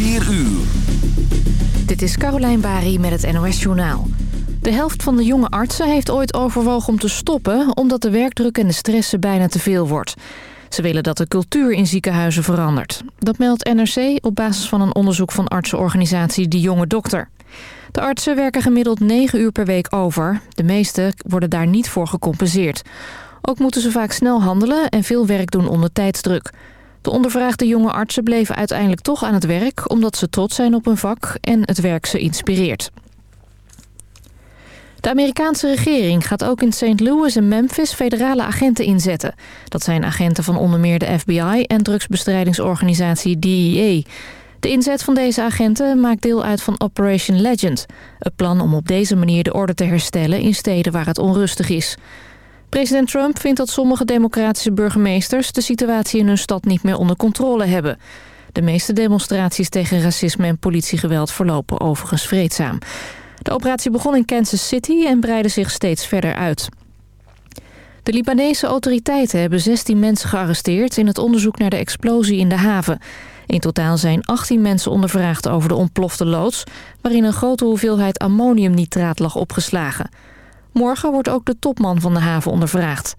4 uur. Dit is Carolijn Bari met het NOS Journaal. De helft van de jonge artsen heeft ooit overwogen om te stoppen... omdat de werkdruk en de stress bijna te veel wordt. Ze willen dat de cultuur in ziekenhuizen verandert. Dat meldt NRC op basis van een onderzoek van artsenorganisatie De Jonge Dokter. De artsen werken gemiddeld 9 uur per week over. De meeste worden daar niet voor gecompenseerd. Ook moeten ze vaak snel handelen en veel werk doen onder tijdsdruk. De ondervraagde jonge artsen bleven uiteindelijk toch aan het werk... omdat ze trots zijn op hun vak en het werk ze inspireert. De Amerikaanse regering gaat ook in St. Louis en Memphis federale agenten inzetten. Dat zijn agenten van onder meer de FBI en drugsbestrijdingsorganisatie DEA. De inzet van deze agenten maakt deel uit van Operation Legend. Het plan om op deze manier de orde te herstellen in steden waar het onrustig is. President Trump vindt dat sommige democratische burgemeesters... de situatie in hun stad niet meer onder controle hebben. De meeste demonstraties tegen racisme en politiegeweld verlopen overigens vreedzaam. De operatie begon in Kansas City en breidde zich steeds verder uit. De Libanese autoriteiten hebben 16 mensen gearresteerd... in het onderzoek naar de explosie in de haven. In totaal zijn 18 mensen ondervraagd over de ontplofte loods... waarin een grote hoeveelheid ammoniumnitraat lag opgeslagen... Morgen wordt ook de topman van de haven ondervraagd.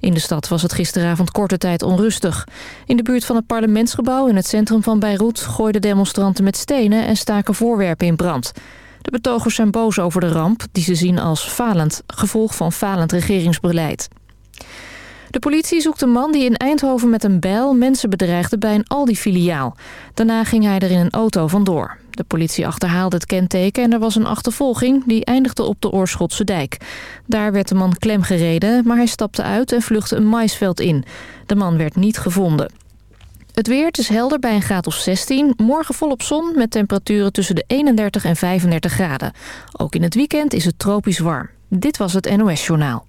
In de stad was het gisteravond korte tijd onrustig. In de buurt van het parlementsgebouw in het centrum van Beirut... gooiden demonstranten met stenen en staken voorwerpen in brand. De betogers zijn boos over de ramp, die ze zien als falend... gevolg van falend regeringsbeleid. De politie zoekt een man die in Eindhoven met een bijl mensen bedreigde bij een Aldi-filiaal. Daarna ging hij er in een auto vandoor. De politie achterhaalde het kenteken en er was een achtervolging die eindigde op de Oorschotse dijk. Daar werd de man klemgereden, maar hij stapte uit en vluchtte een maisveld in. De man werd niet gevonden. Het weer is helder bij een graad of 16. Morgen volop zon met temperaturen tussen de 31 en 35 graden. Ook in het weekend is het tropisch warm. Dit was het NOS Journaal.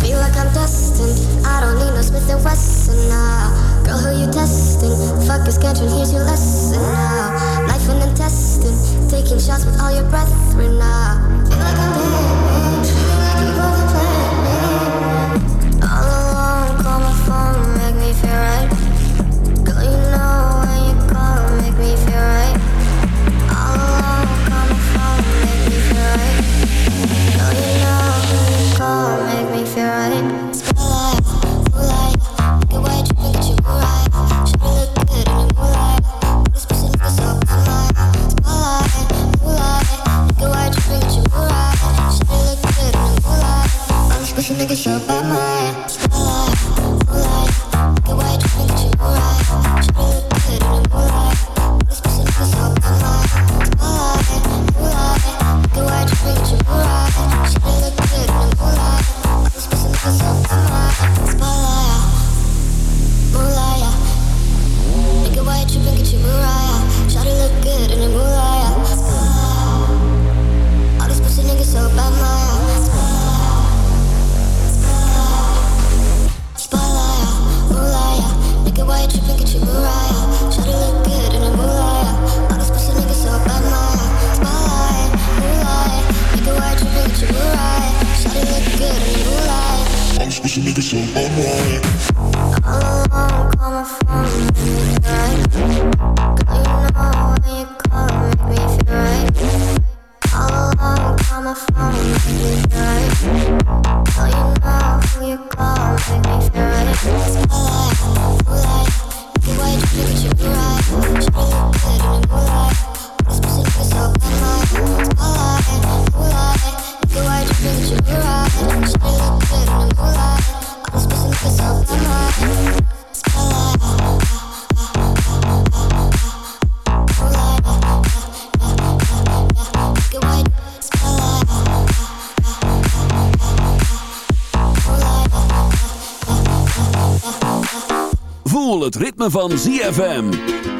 Feel like I'm. I don't need no Smith and Wesson now. Girl, who you testing? Fuck here's your lesson now. Intestine, taking shots with all your brethren now. Feel like I'm van ZFM.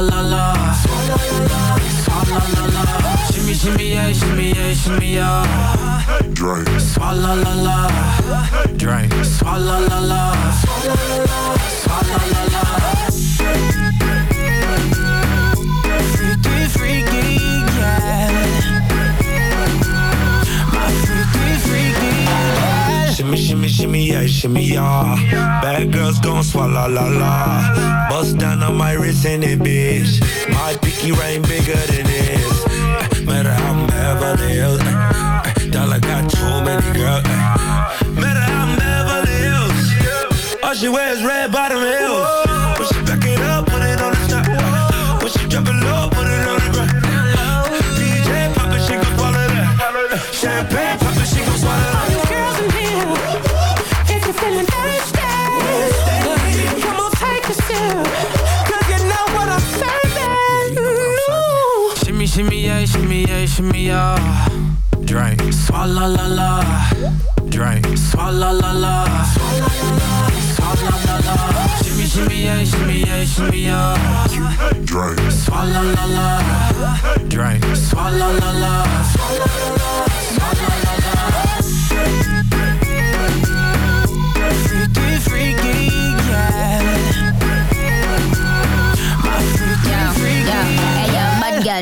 la la la. Swalla la la. Shimmy shimmy yeah, shimmy yeah, shimmy yeah. Drink. swa la la. Drink. swa la la. Swalla la la. shimmy yeah, shimmy yeah. Bad girls gon' swallow la la. Bust down on my wrist and it, bitch. My picky ring bigger than this. Uh, matter how I'm Beverly Hills. Uh, uh, dollar got too many girls. Uh, matter how I'm Beverly Hills. All she wears red bottom heels. shimmy, yeah, shimmy, yeah, shimmy, Drake, Drink. Swalla la la. Drink. Swalla la la. Swalla la la. Shimmy, shimmy, shimmy, shimmy. Drink. Swalla la la. Drink. Swalla la la.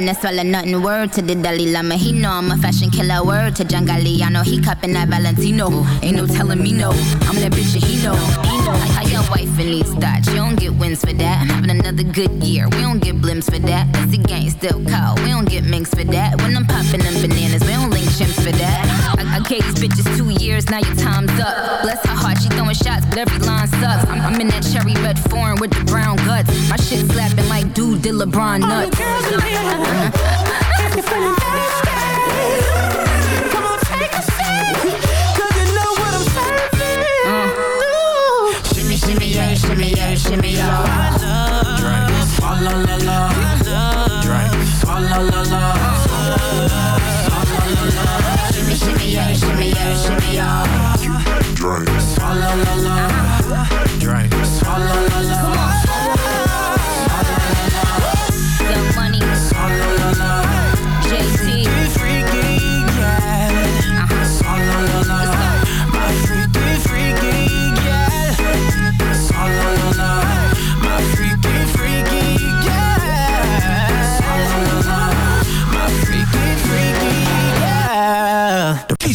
swallow, swallow nothing. Word to the Dalai Lama, he know I'm a fashion killer. Word to John know he cupping that Valentino. Ain't no telling me no, I'm that bitch that he know. I got your wife and these thoughts, you don't get wins for that. I'm having another good year, we don't get blimps for that. It's the gang still we don't get minks for that. When I'm popping them bananas, we don't link chimps for that. I, I gave these bitches two years. Now your time's up. Bless her heart. She throwing shots, but every line sucks. I'm, I'm in that cherry red foreign with the brown guts. My shit slapping like dude did LeBron nuts. All Shimmy, shimmy, yeah, shimmy, yeah, shimmy, yeah. I love drinks. La la la la. I love drinks. La la la la. La la la la. Shimmy, shimmy, yeah, shimmy, yeah, shimmy, yeah. Drinks. La la la la. Drinks. La la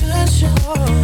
should show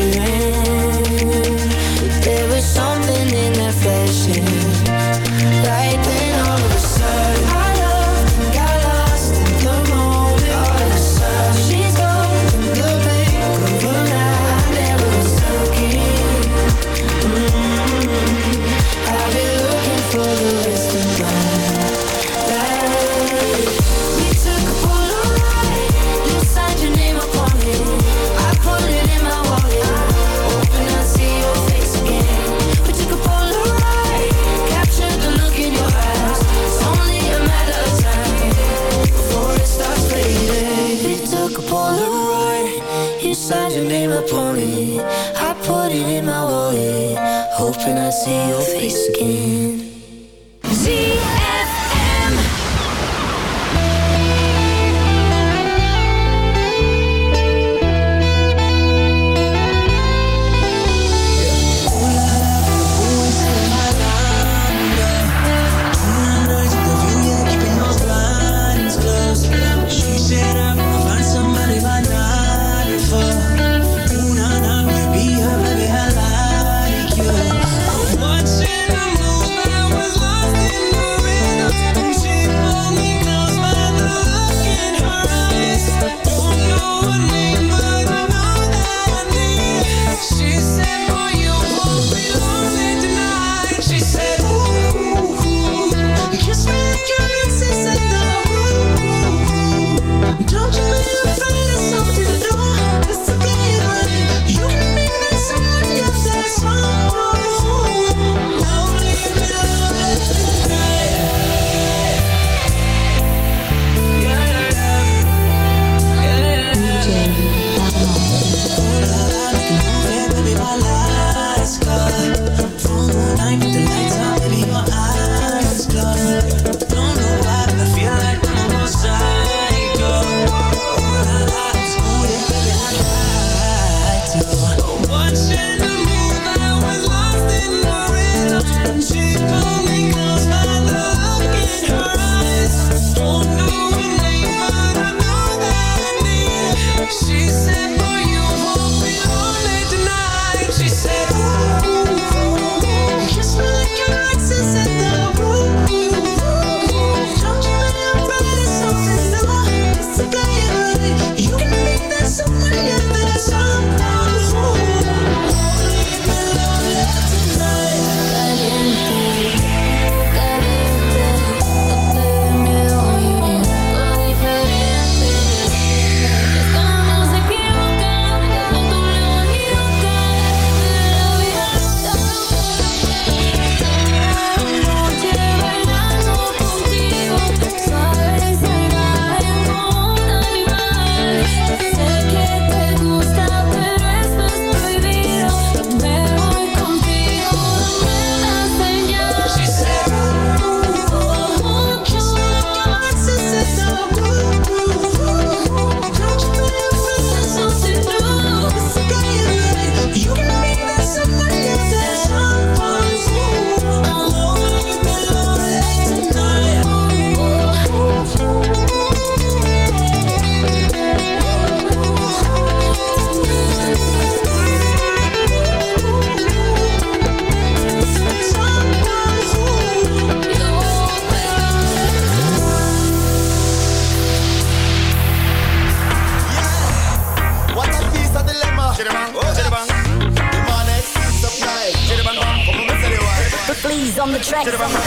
feeling. See your on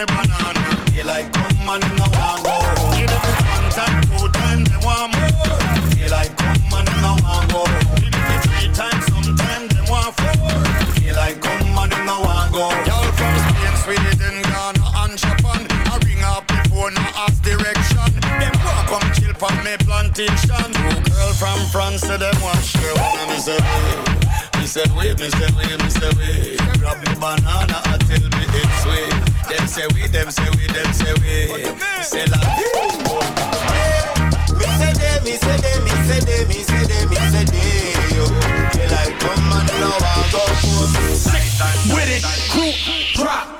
me banana. They like come and no want go. Give them one time, two time, they want more. They like come and no want go. Give them three times, sometime they want four. They like come and no want go. Girl from Spain, Sweden, Ghana and Japan. I ring up the phone, I ask direction. Them want come chill on me plantation. Two girl from France, so them want share one of me. Me say wait, me say wait, me say wait. Grab me banana and tell say we, them say we, them say we. Say like Me say they, me say they, me say they, me say they, me say they. Yo, they like come and them no want go home. With it, crew, drop.